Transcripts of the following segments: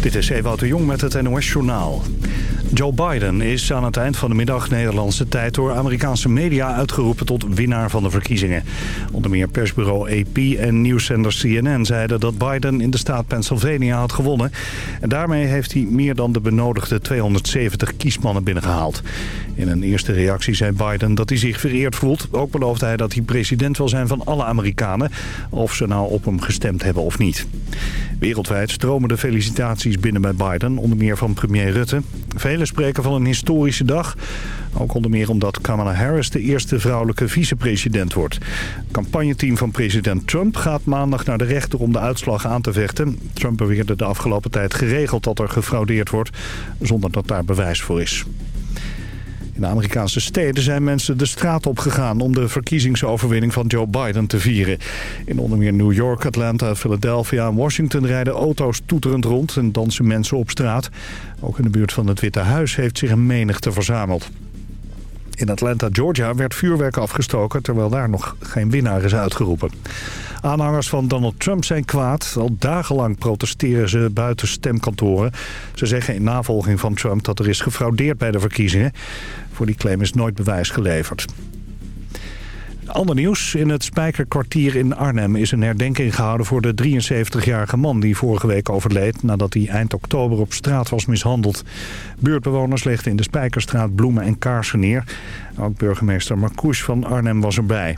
Dit is Ewout de Jong met het NOS-journaal. Joe Biden is aan het eind van de middag Nederlandse tijd... door Amerikaanse media uitgeroepen tot winnaar van de verkiezingen. Onder meer persbureau AP en nieuwszender CNN zeiden dat Biden in de staat Pennsylvania had gewonnen. En daarmee heeft hij meer dan de benodigde 270 kiesmannen binnengehaald. In een eerste reactie zei Biden dat hij zich vereerd voelt. Ook beloofde hij dat hij president wil zijn van alle Amerikanen... of ze nou op hem gestemd hebben of niet. Wereldwijd stromen de felicitaties binnen bij Biden, onder meer van premier Rutte. Velen spreken van een historische dag. Ook onder meer omdat Kamala Harris de eerste vrouwelijke vicepresident wordt. Het campagneteam van president Trump gaat maandag naar de rechter om de uitslag aan te vechten. Trump beweerde de afgelopen tijd geregeld dat er gefraudeerd wordt, zonder dat daar bewijs voor is. In de Amerikaanse steden zijn mensen de straat op gegaan om de verkiezingsoverwinning van Joe Biden te vieren. In onder meer New York, Atlanta, Philadelphia en Washington rijden auto's toeterend rond en dansen mensen op straat. Ook in de buurt van het Witte Huis heeft zich een menigte verzameld. In Atlanta, Georgia werd vuurwerk afgestoken terwijl daar nog geen winnaar is uitgeroepen. Aanhangers van Donald Trump zijn kwaad. Al dagenlang protesteren ze buiten stemkantoren. Ze zeggen in navolging van Trump dat er is gefraudeerd bij de verkiezingen. Voor die claim is nooit bewijs geleverd. Ander nieuws. In het Spijkerkwartier in Arnhem is een herdenking gehouden voor de 73-jarige man die vorige week overleed nadat hij eind oktober op straat was mishandeld. Buurtbewoners legden in de Spijkerstraat bloemen en kaarsen neer. Ook burgemeester Marcouch van Arnhem was erbij.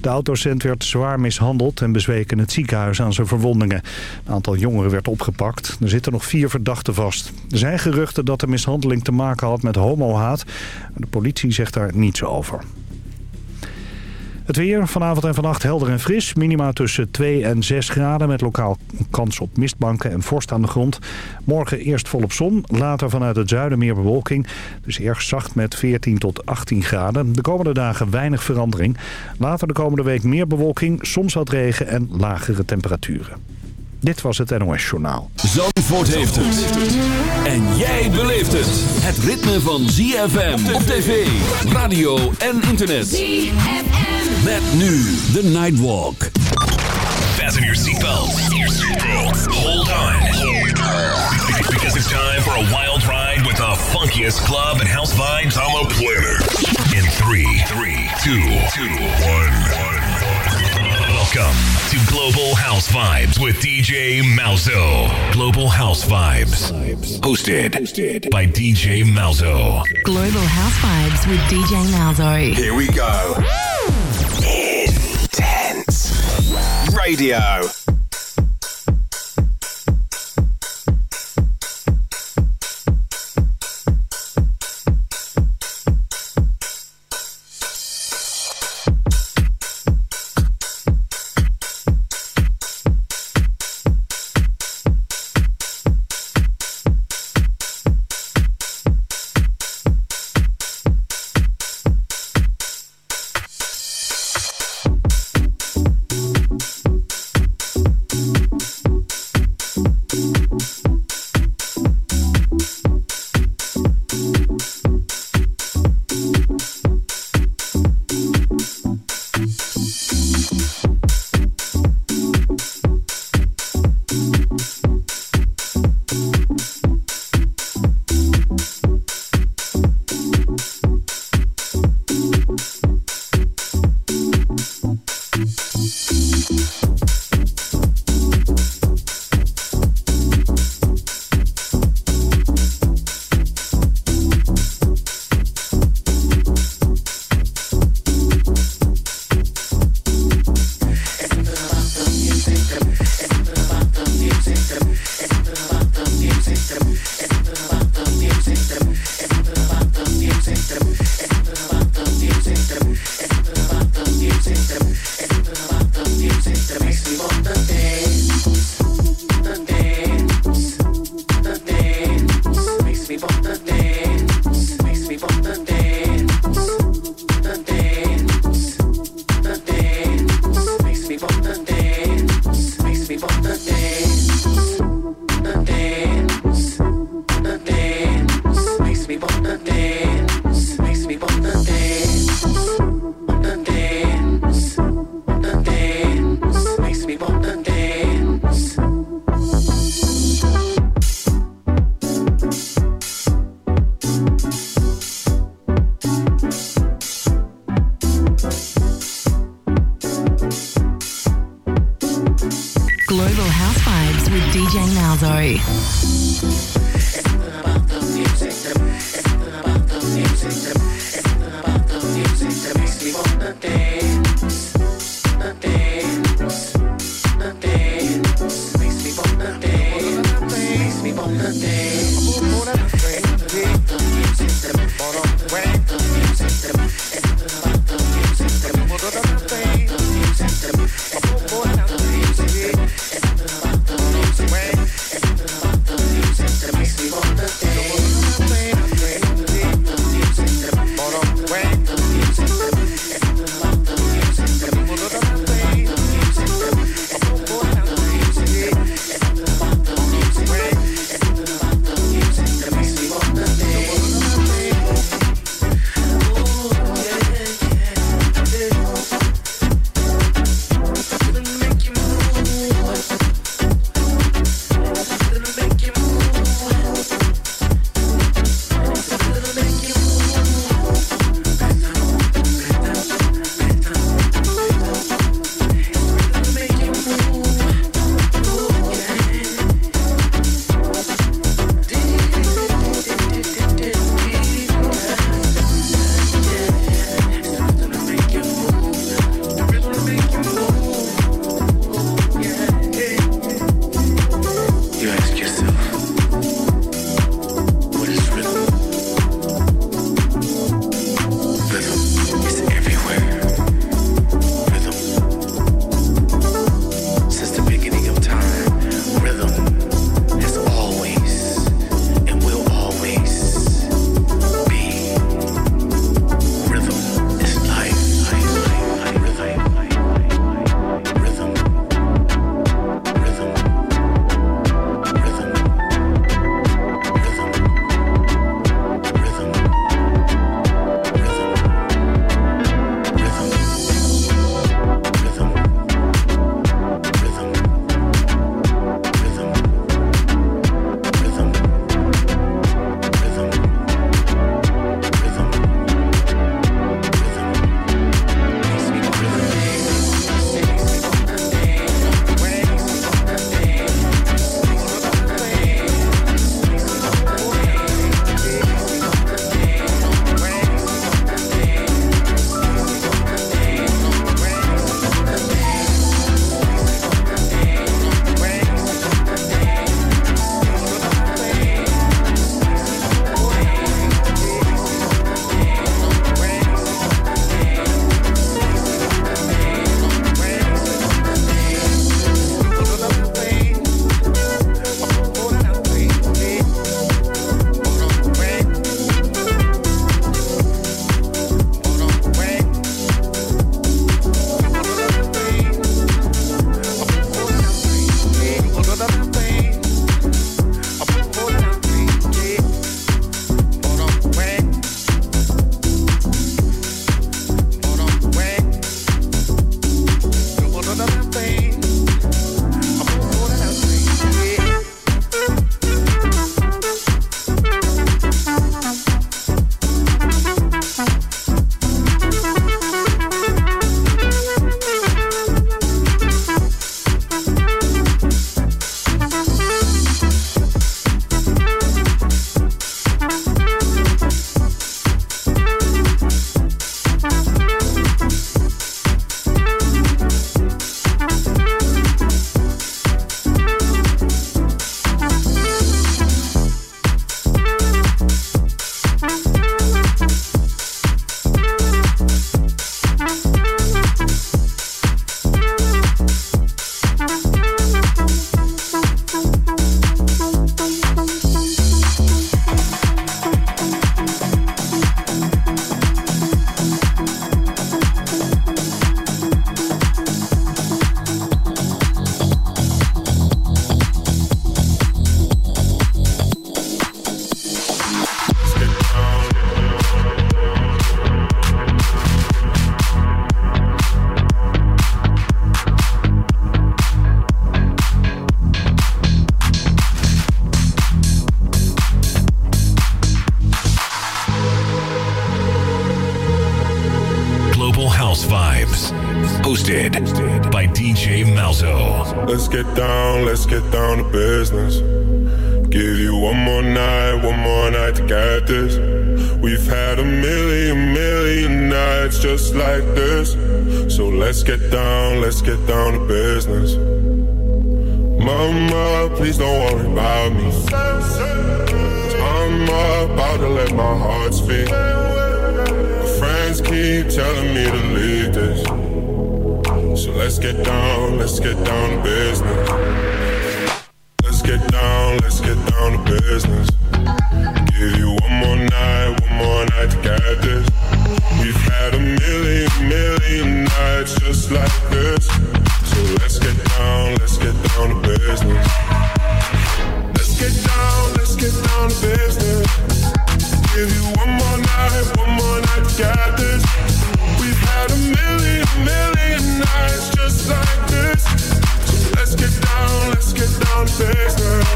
De autocent werd zwaar mishandeld en bezweek in het ziekenhuis aan zijn verwondingen. Een aantal jongeren werd opgepakt. Er zitten nog vier verdachten vast. Er zijn geruchten dat de mishandeling te maken had met homohaat. De politie zegt daar niets over. Het weer vanavond en vannacht helder en fris. Minima tussen 2 en 6 graden met lokaal kans op mistbanken en vorst aan de grond. Morgen eerst volop zon, later vanuit het zuiden meer bewolking. Dus erg zacht met 14 tot 18 graden. De komende dagen weinig verandering. Later de komende week meer bewolking, soms wat regen en lagere temperaturen. Dit was het NOS Journaal. Zandvoort heeft het. En jij beleeft het. Het ritme van ZFM op tv, radio en internet. ZFM. Met nu de Nightwalk. Fasten your seatbelt. Hold on. Because it's time for a wild ride with the funkiest club and house vibes. I'm a planner. In three, three, two, two, one, one. Welcome to Global House Vibes with DJ Malzo. Global House Vibes. Hosted, Hosted by DJ Malzo. Global House Vibes with DJ Malzo. Here we go. Intense Radio.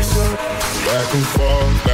Back and forth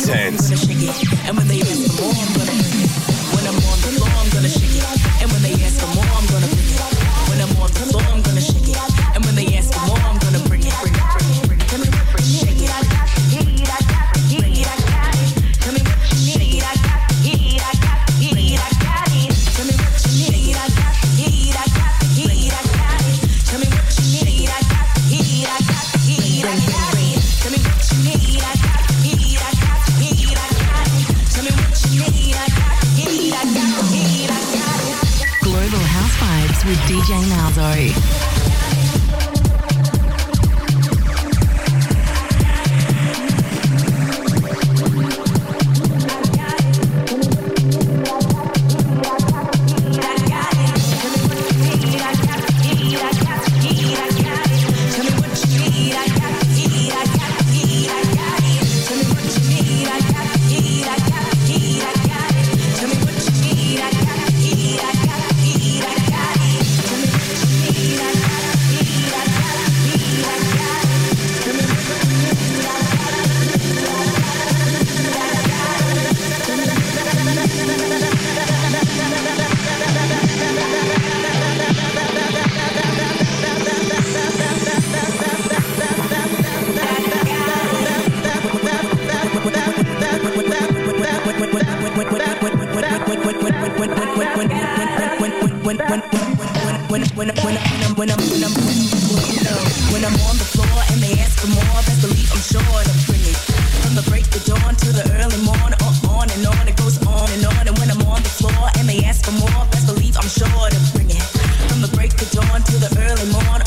intense. And when they ask for more, I'm gonna bring it. When I'm on the floor, I'm gonna shake it. And when they ask for more, I'm gonna bring it. When I'm on the floor, I'm gonna shake it. dawn till the early morning.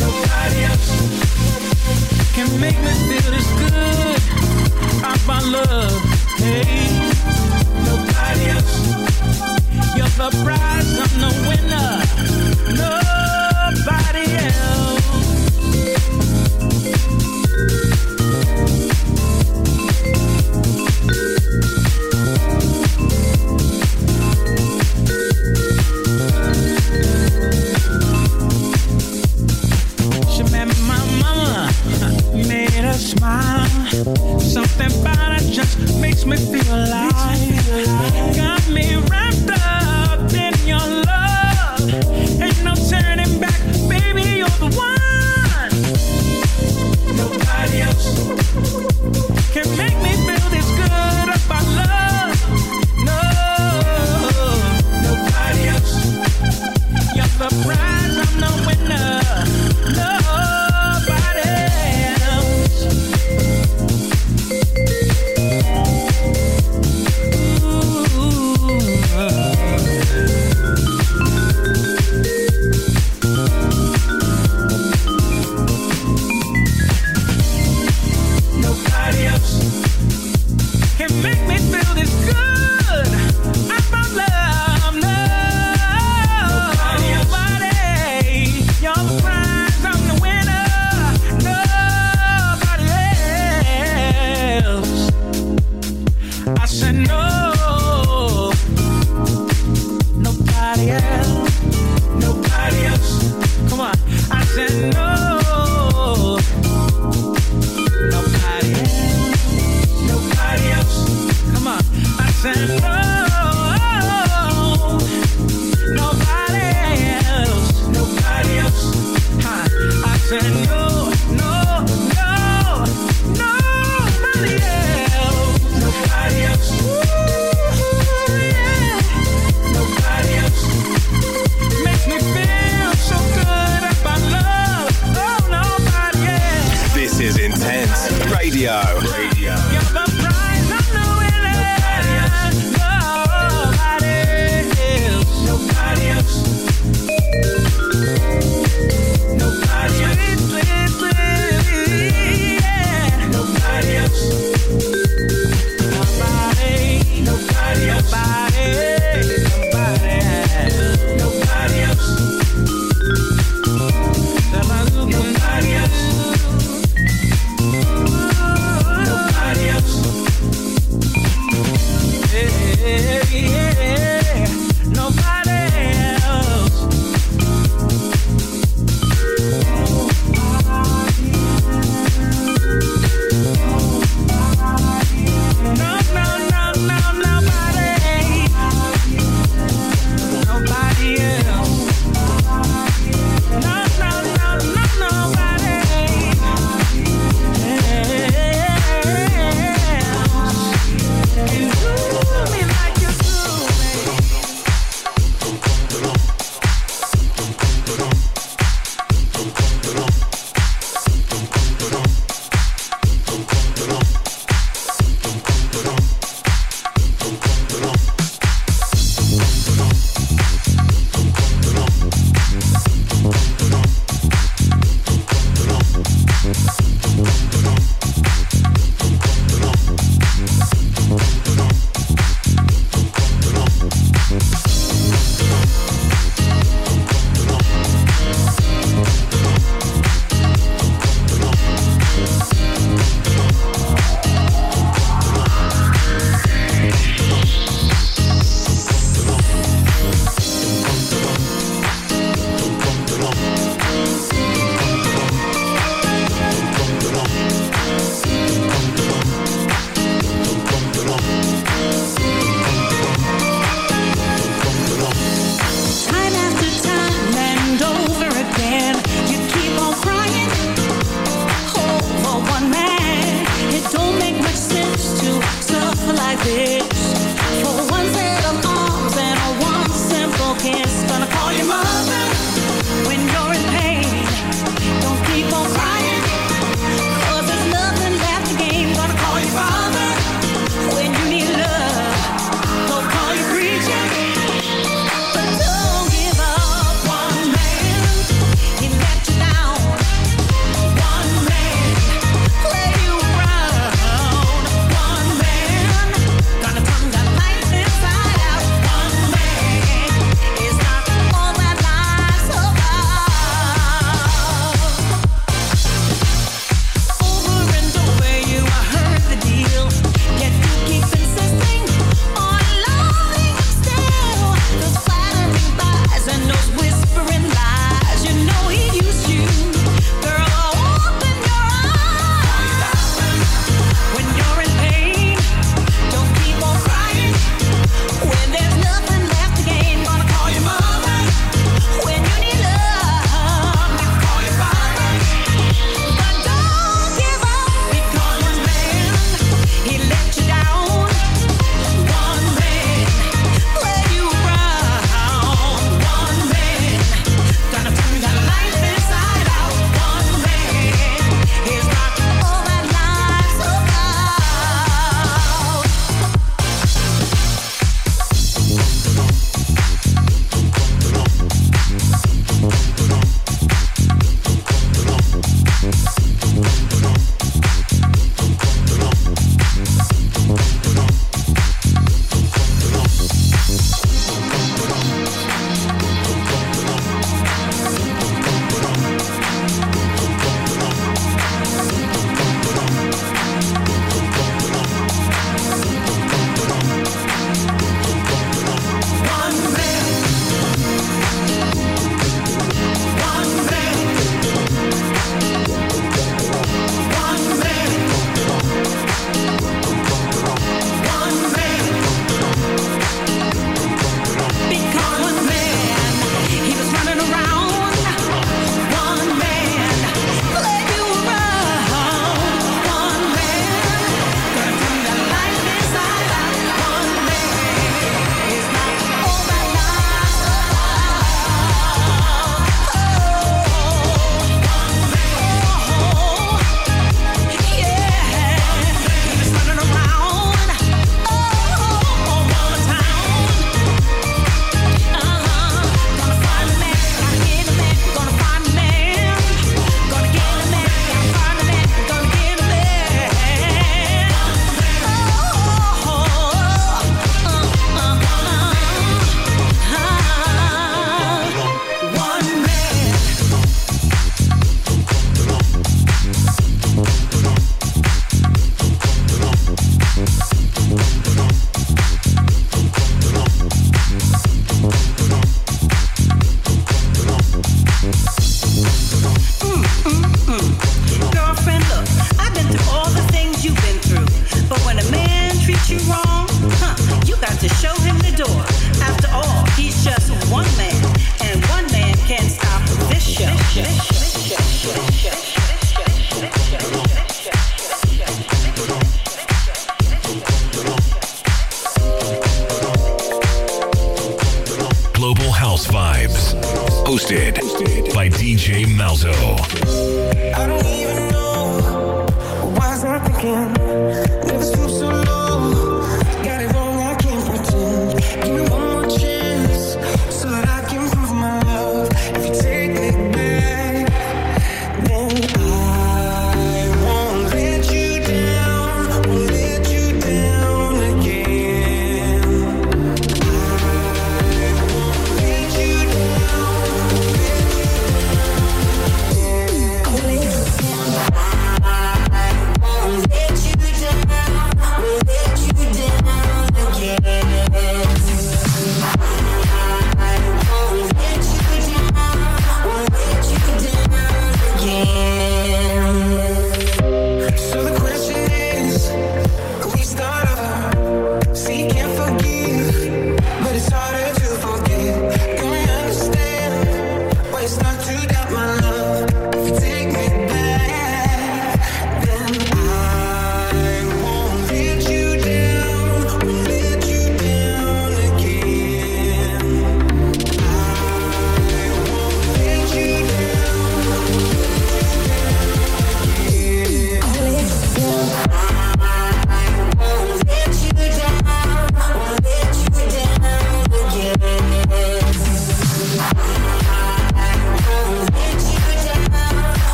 Nobody else can make me feel this good love. Hey, nobody else. You're the prize, I'm the winner. No.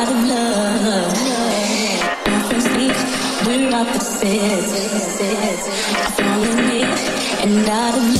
out of love. Differently, we're opposites. Falling in and out of love.